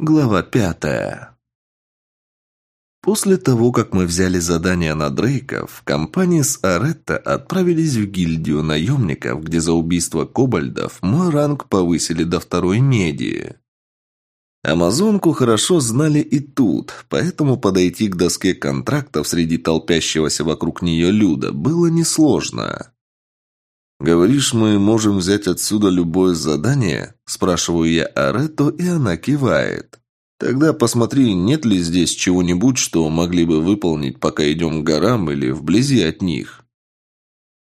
Глава пятая. После того, как мы взяли задание на Дрейка, в компании с Аретто отправились в гильдию наемников, где за убийство кобальдов мой ранг повысили до второй меди. Амазонку хорошо знали и тут, поэтому подойти к доске контрактов среди толпящегося вокруг нее люда было несложно. «Говоришь, мы можем взять отсюда любое задание?» – спрашиваю я Аретто, и она кивает. «Тогда посмотри, нет ли здесь чего-нибудь, что могли бы выполнить, пока идем к горам или вблизи от них».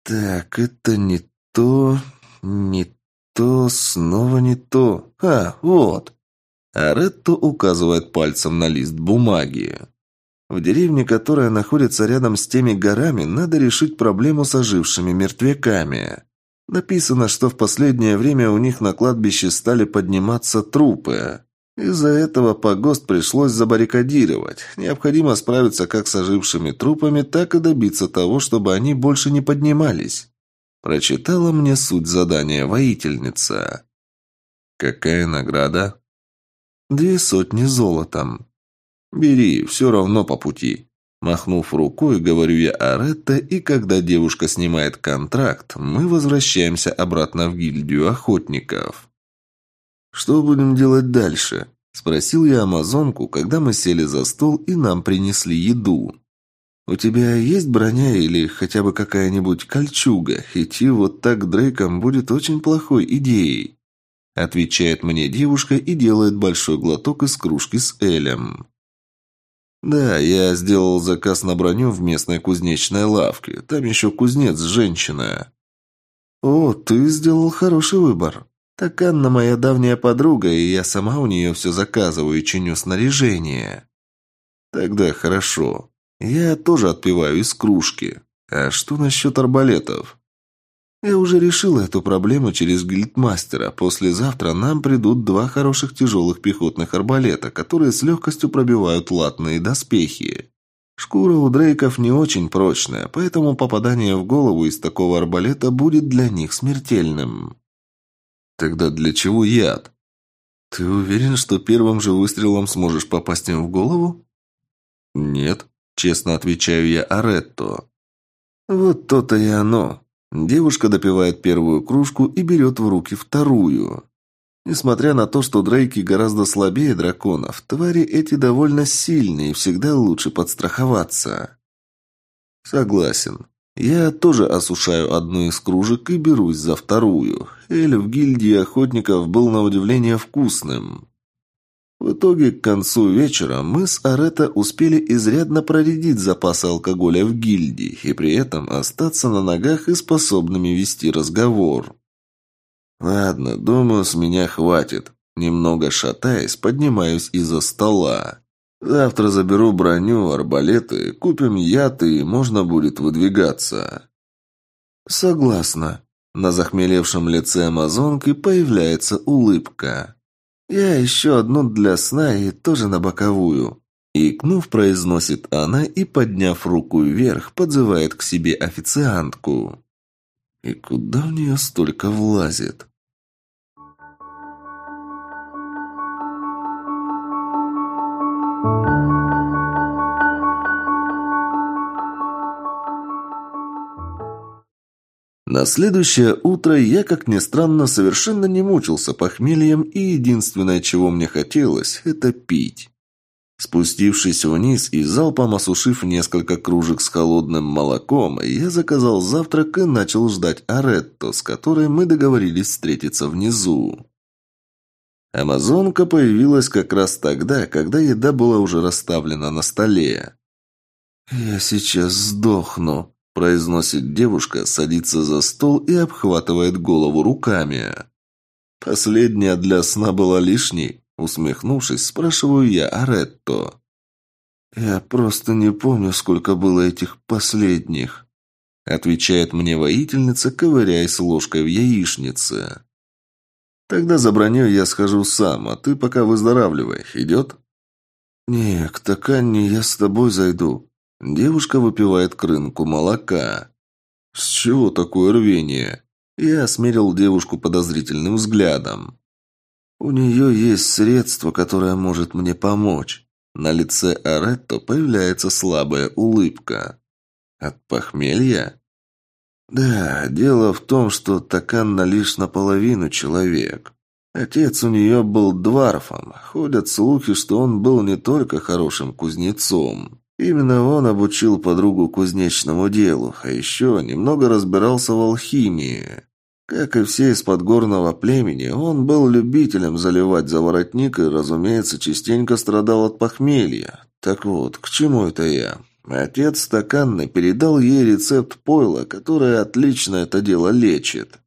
«Так, это не то, не то, снова не то. А, вот!» Аретто указывает пальцем на лист бумаги. В деревне, которая находится рядом с теми горами, надо решить проблему с ожившими мертвяками. Написано, что в последнее время у них на кладбище стали подниматься трупы. Из-за этого погост пришлось забаррикадировать. Необходимо справиться как с ожившими трупами, так и добиться того, чтобы они больше не поднимались. Прочитала мне суть задания воительница. «Какая награда?» Две сотни золотом. Бери, все равно по пути. Махнув рукой, говорю я Аретта, и когда девушка снимает контракт, мы возвращаемся обратно в гильдию охотников. «Что будем делать дальше?» – спросил я амазонку, когда мы сели за стол и нам принесли еду. «У тебя есть броня или хотя бы какая-нибудь кольчуга? Идти вот так к Дрейкам будет очень плохой идеей». Отвечает мне девушка и делает большой глоток из кружки с Элем. «Да, я сделал заказ на броню в местной кузнечной лавке. Там еще кузнец женщина». «О, ты сделал хороший выбор. Так Анна моя давняя подруга, и я сама у нее все заказываю и чиню снаряжение». «Тогда хорошо. Я тоже отпиваю из кружки. А что насчет арбалетов?» Я уже решила эту проблему через гильдмастера. Послезавтра нам придут два хороших тяжелых пехотных арбалета, которые с легкостью пробивают латные доспехи. Шкура у дрейков не очень прочная, поэтому попадание в голову из такого арбалета будет для них смертельным. Тогда для чего яд? Ты уверен, что первым же выстрелом сможешь попасть им в голову? Нет, честно отвечаю я Аретто. Вот то-то и оно. Девушка допивает первую кружку и берет в руки вторую. Несмотря на то, что дрейки гораздо слабее драконов, твари эти довольно сильные и всегда лучше подстраховаться. Согласен. Я тоже осушаю одну из кружек и берусь за вторую. Эль в гильдии охотников был на удивление вкусным. В итоге, к концу вечера мы с Арета успели изрядно проредить запасы алкоголя в гильдии и при этом остаться на ногах и способными вести разговор. «Ладно, думаю, с меня хватит». Немного шатаясь, поднимаюсь из-за стола. «Завтра заберу броню, арбалеты, купим яд и можно будет выдвигаться». «Согласна». На захмелевшем лице амазонки появляется улыбка. «Я еще одну для сна и тоже на боковую». Икнув, произносит она и, подняв руку вверх, подзывает к себе официантку. «И куда в нее столько влазит?» На следующее утро я, как ни странно, совершенно не мучился похмельем, и единственное, чего мне хотелось, это пить. Спустившись вниз и залпом осушив несколько кружек с холодным молоком, я заказал завтрак и начал ждать Аретто, с которой мы договорились встретиться внизу. Амазонка появилась как раз тогда, когда еда была уже расставлена на столе. «Я сейчас сдохну», произносит девушка, садится за стол и обхватывает голову руками. «Последняя для сна была лишней?» Усмехнувшись, спрашиваю я Аретто. «Я просто не помню, сколько было этих последних», отвечает мне воительница, ковыряясь ложкой в яичнице. «Тогда за броней я схожу сам, а ты пока выздоравливай. Идет?» «Не, к Таканне я с тобой зайду. Девушка выпивает крынку молока. «С чего такое рвение?» Я осмерил девушку подозрительным взглядом. У нее есть средство, которое может мне помочь. На лице Аретто появляется слабая улыбка. От похмелья? Да, дело в том, что Таканна лишь наполовину человек. Отец у нее был дварфом. Ходят слухи, что он был не только хорошим кузнецом. Именно он обучил подругу кузнечному делу, а еще немного разбирался в алхимии. Как и все из подгорного племени, он был любителем заливать за воротник и, разумеется, частенько страдал от похмелья. Так вот, к чему это я? Отец стаканный передал ей рецепт пойла, которое отлично это дело лечит.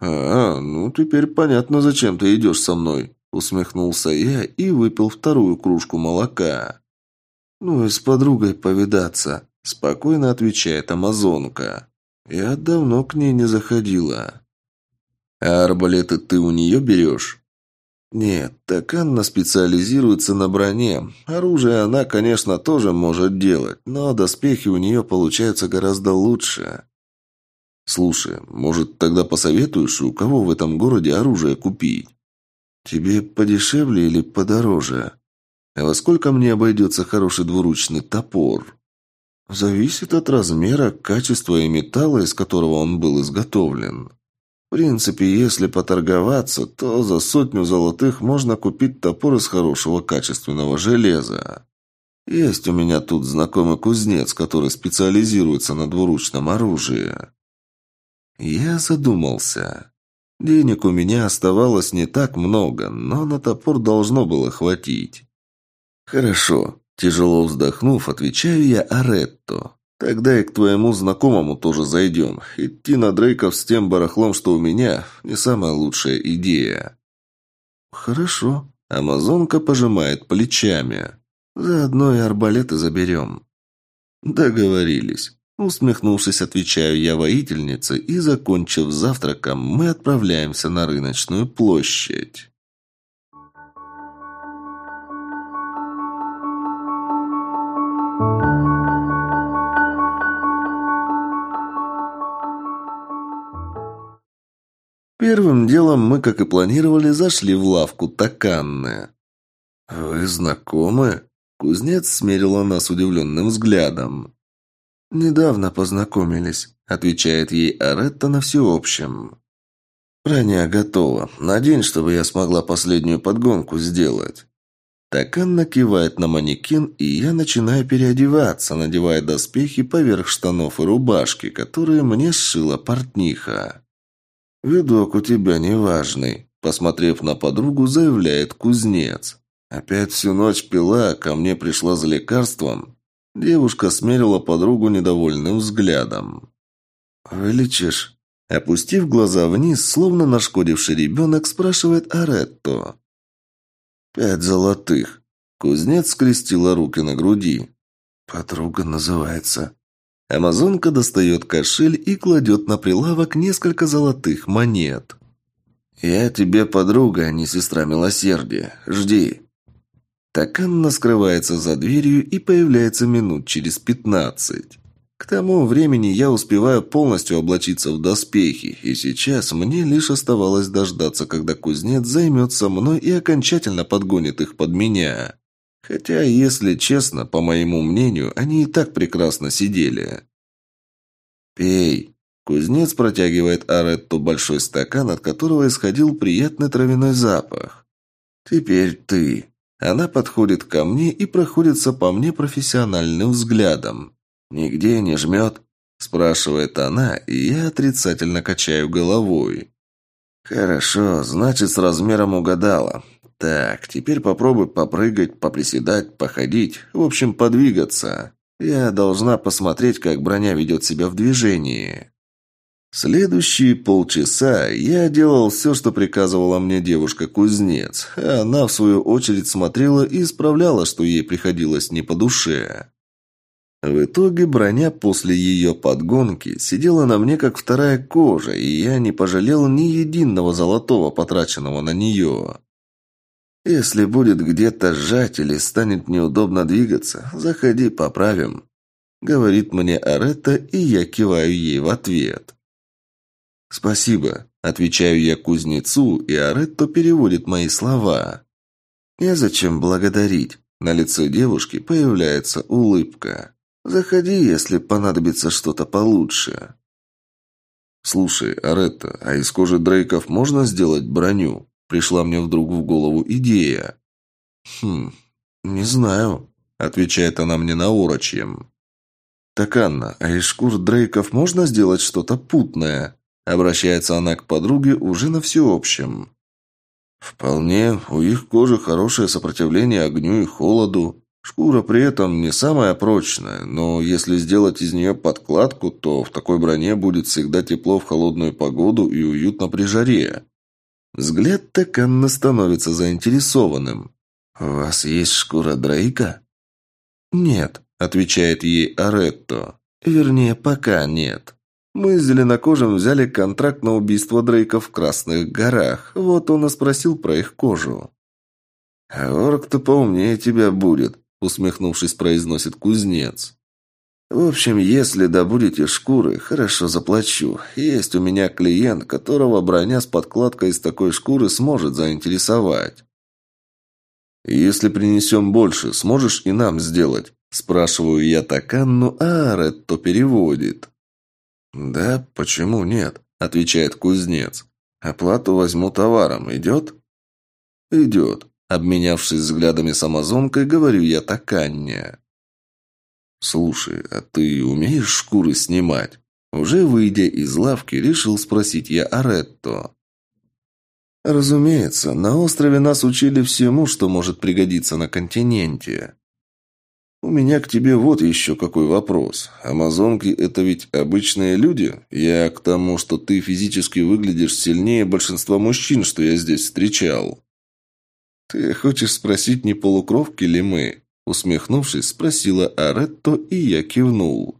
«А, ну теперь понятно, зачем ты идешь со мной», — усмехнулся я и выпил вторую кружку молока. «Ну и с подругой повидаться», — спокойно отвечает амазонка. Я давно к ней не заходила. А арбалеты ты у нее берешь? Нет, так Анна специализируется на броне. Оружие она, конечно, тоже может делать, но доспехи у нее получаются гораздо лучше. Слушай, может, тогда посоветуешь, у кого в этом городе оружие купить? Тебе подешевле или подороже? А во сколько мне обойдется хороший двуручный топор? Зависит от размера, качества и металла, из которого он был изготовлен. В принципе, если поторговаться, то за сотню золотых можно купить топор из хорошего качественного железа. Есть у меня тут знакомый кузнец, который специализируется на двуручном оружии. Я задумался. Денег у меня оставалось не так много, но на топор должно было хватить. Хорошо, Тяжело вздохнув, отвечаю я Аретто. Тогда и к твоему знакомому тоже зайдем. Идти на Дрейков с тем барахлом, что у меня, не самая лучшая идея. Хорошо. Амазонка пожимает плечами. Заодно и арбалеты заберем. Договорились. Усмехнувшись, отвечаю я воительнице, и, закончив завтраком, мы отправляемся на рыночную площадь. Первым делом мы, как и планировали, зашли в лавку Таканны. «Вы знакомы?» Кузнец смерила нас удивленным взглядом. «Недавно познакомились», — отвечает ей Аретта на всеобщем. «Броня готова. На день, чтобы я смогла последнюю подгонку сделать». Таканна кивает на манекен, и я начинаю переодеваться, надевая доспехи поверх штанов и рубашки, которые мне сшила портниха. «Видок у тебя неважный», – посмотрев на подругу, заявляет кузнец. «Опять всю ночь пила, а ко мне пришла за лекарством». Девушка смерила подругу недовольным взглядом. «Вылечишь?» Опустив глаза вниз, словно нашкодивший ребенок, спрашивает Аретто. «Пять золотых». Кузнец скрестила руки на груди. «Подруга называется», Амазонка достает кошель и кладет на прилавок несколько золотых монет. «Я тебе подруга, а не сестра милосердия. Жди». Так Анна скрывается за дверью и появляется минут через пятнадцать. К тому времени я успеваю полностью облачиться в доспехи, и сейчас мне лишь оставалось дождаться, когда кузнец займется мной и окончательно подгонит их под меня. Хотя, если честно, по моему мнению, они и так прекрасно сидели. «Пей!» Кузнец протягивает Аретту большой стакан, от которого исходил приятный травяной запах. «Теперь ты!» Она подходит ко мне и проходится по мне профессиональным взглядом. «Нигде не жмет?» Спрашивает она, и я отрицательно качаю головой. «Хорошо, значит, с размером угадала. Так, теперь попробуй попрыгать, поприседать, походить, в общем, подвигаться. Я должна посмотреть, как броня ведет себя в движении. Следующие полчаса я делал все, что приказывала мне девушка-кузнец, а она, в свою очередь, смотрела и исправляла, что ей приходилось не по душе. В итоге броня после ее подгонки сидела на мне как вторая кожа, и я не пожалел ни единого золотого, потраченного на нее. Если будет где-то сжать или станет неудобно двигаться, заходи, поправим. Говорит мне Аретта, и я киваю ей в ответ. Спасибо. Отвечаю я кузнецу, и Аретто переводит мои слова. «Незачем благодарить». На лице девушки появляется улыбка. «Заходи, если понадобится что-то получше». «Слушай, Аретта, а из кожи Дрейков можно сделать броню?» Пришла мне вдруг в голову идея. «Хм, не знаю», — отвечает она мне на урочьем. «Так, Анна, а из шкур Дрейков можно сделать что-то путное?» Обращается она к подруге уже на всеобщем. «Вполне. У их кожи хорошее сопротивление огню и холоду. Шкура при этом не самая прочная, но если сделать из нее подкладку, то в такой броне будет всегда тепло в холодную погоду и уютно при жаре». Взгляд Таканна становится заинтересованным. «У вас есть шкура Дрейка?» «Нет», — отвечает ей Аретто. «Вернее, пока нет. Мы с Зеленокожим взяли контракт на убийство Дрейка в Красных горах. Вот он и спросил про их кожу». «А орк-то поумнее тебя будет», — усмехнувшись, произносит кузнец. «В общем, если добудете шкуры, хорошо заплачу. Есть у меня клиент, которого броня с подкладкой из такой шкуры сможет заинтересовать». «Если принесем больше, сможешь и нам сделать?» Спрашиваю я Таканну, а Аретто переводит. «Да, почему нет?» – отвечает кузнец. «Оплату возьму товаром. Идет?» «Идет». Обменявшись взглядами с амазонкой, говорю я Таканне. «Слушай, а ты умеешь шкуры снимать?» Уже выйдя из лавки, решил спросить я Аретто. «Разумеется, на острове нас учили всему, что может пригодиться на континенте. «У меня к тебе вот еще какой вопрос. Амазонки – это ведь обычные люди? Я к тому, что ты физически выглядишь сильнее большинства мужчин, что я здесь встречал». «Ты хочешь спросить, не полукровки ли мы?» Усмехнувшись, спросила Аретто, и я кивнул.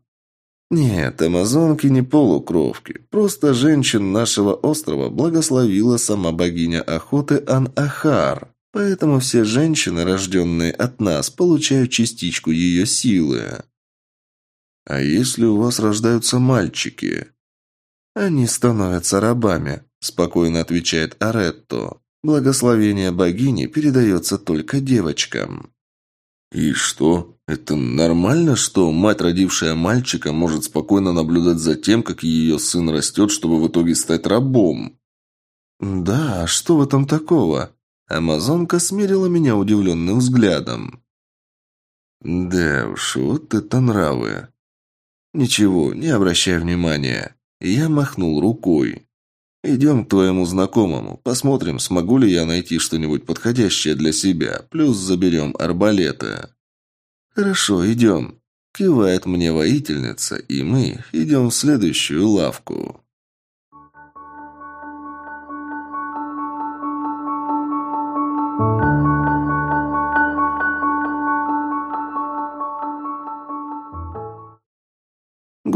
«Нет, амазонки не полукровки. Просто женщин нашего острова благословила сама богиня охоты Ан-Ахар. Поэтому все женщины, рожденные от нас, получают частичку ее силы. А если у вас рождаются мальчики? Они становятся рабами, спокойно отвечает Аретто. Благословение богини передается только девочкам. И что? Это нормально, что мать, родившая мальчика, может спокойно наблюдать за тем, как ее сын растет, чтобы в итоге стать рабом? Да, а что в этом такого? Амазонка смерила меня удивленным взглядом. «Да уж, вот это нравы!» «Ничего, не обращай внимания». Я махнул рукой. «Идем к твоему знакомому. Посмотрим, смогу ли я найти что-нибудь подходящее для себя. Плюс заберем арбалеты». «Хорошо, идем», – кивает мне воительница, и мы идем в следующую лавку.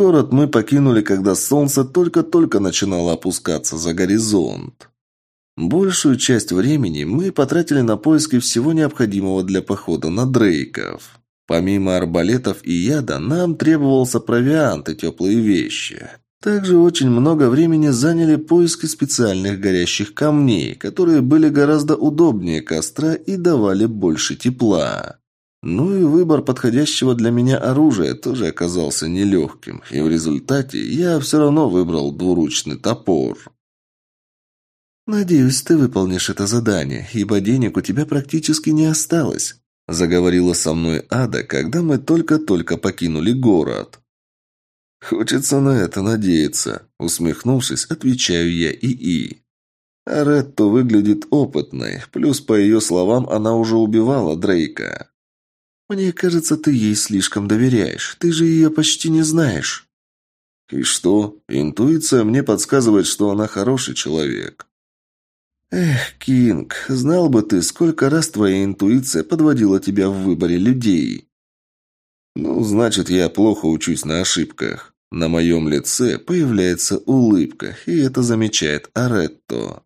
Город мы покинули, когда солнце только-только начинало опускаться за горизонт. Большую часть времени мы потратили на поиски всего необходимого для похода на Дрейков. Помимо арбалетов и яда, нам требовался провиант и теплые вещи. Также очень много времени заняли поиски специальных горящих камней, которые были гораздо удобнее костра и давали больше тепла. Ну и выбор подходящего для меня оружия тоже оказался нелегким, и в результате я все равно выбрал двуручный топор. «Надеюсь, ты выполнишь это задание, ибо денег у тебя практически не осталось», заговорила со мной Ада, когда мы только-только покинули город. «Хочется на это надеяться», усмехнувшись, отвечаю я ИИ. Аретто выглядит опытной, плюс, по ее словам, она уже убивала Дрейка. «Мне кажется, ты ей слишком доверяешь. Ты же ее почти не знаешь». «И что? Интуиция мне подсказывает, что она хороший человек». «Эх, Кинг, знал бы ты, сколько раз твоя интуиция подводила тебя в выборе людей». «Ну, значит, я плохо учусь на ошибках». На моем лице появляется улыбка, и это замечает Аретто.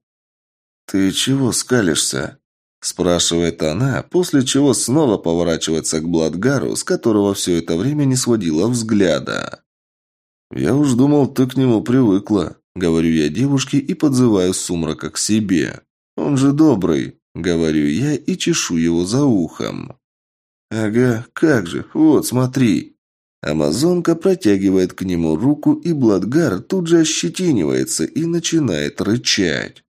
«Ты чего скалишься?» Спрашивает она, после чего снова поворачивается к Бладгару, с которого все это время не сводила взгляда. «Я уж думал, ты к нему привыкла», – говорю я девушке и подзываю сумрака к себе. «Он же добрый», – говорю я и чешу его за ухом. «Ага, как же, вот, смотри». Амазонка протягивает к нему руку, и Бладгар тут же ощетинивается и начинает рычать.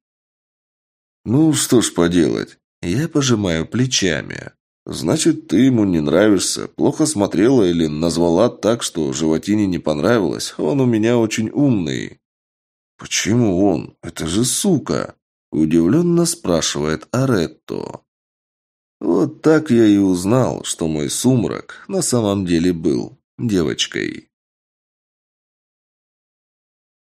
«Ну, что ж поделать?» Я пожимаю плечами. «Значит, ты ему не нравишься, плохо смотрела или назвала так, что животине не понравилось. Он у меня очень умный». «Почему он? Это же сука!» Удивленно спрашивает Аретто. Вот так я и узнал, что мой сумрак на самом деле был девочкой.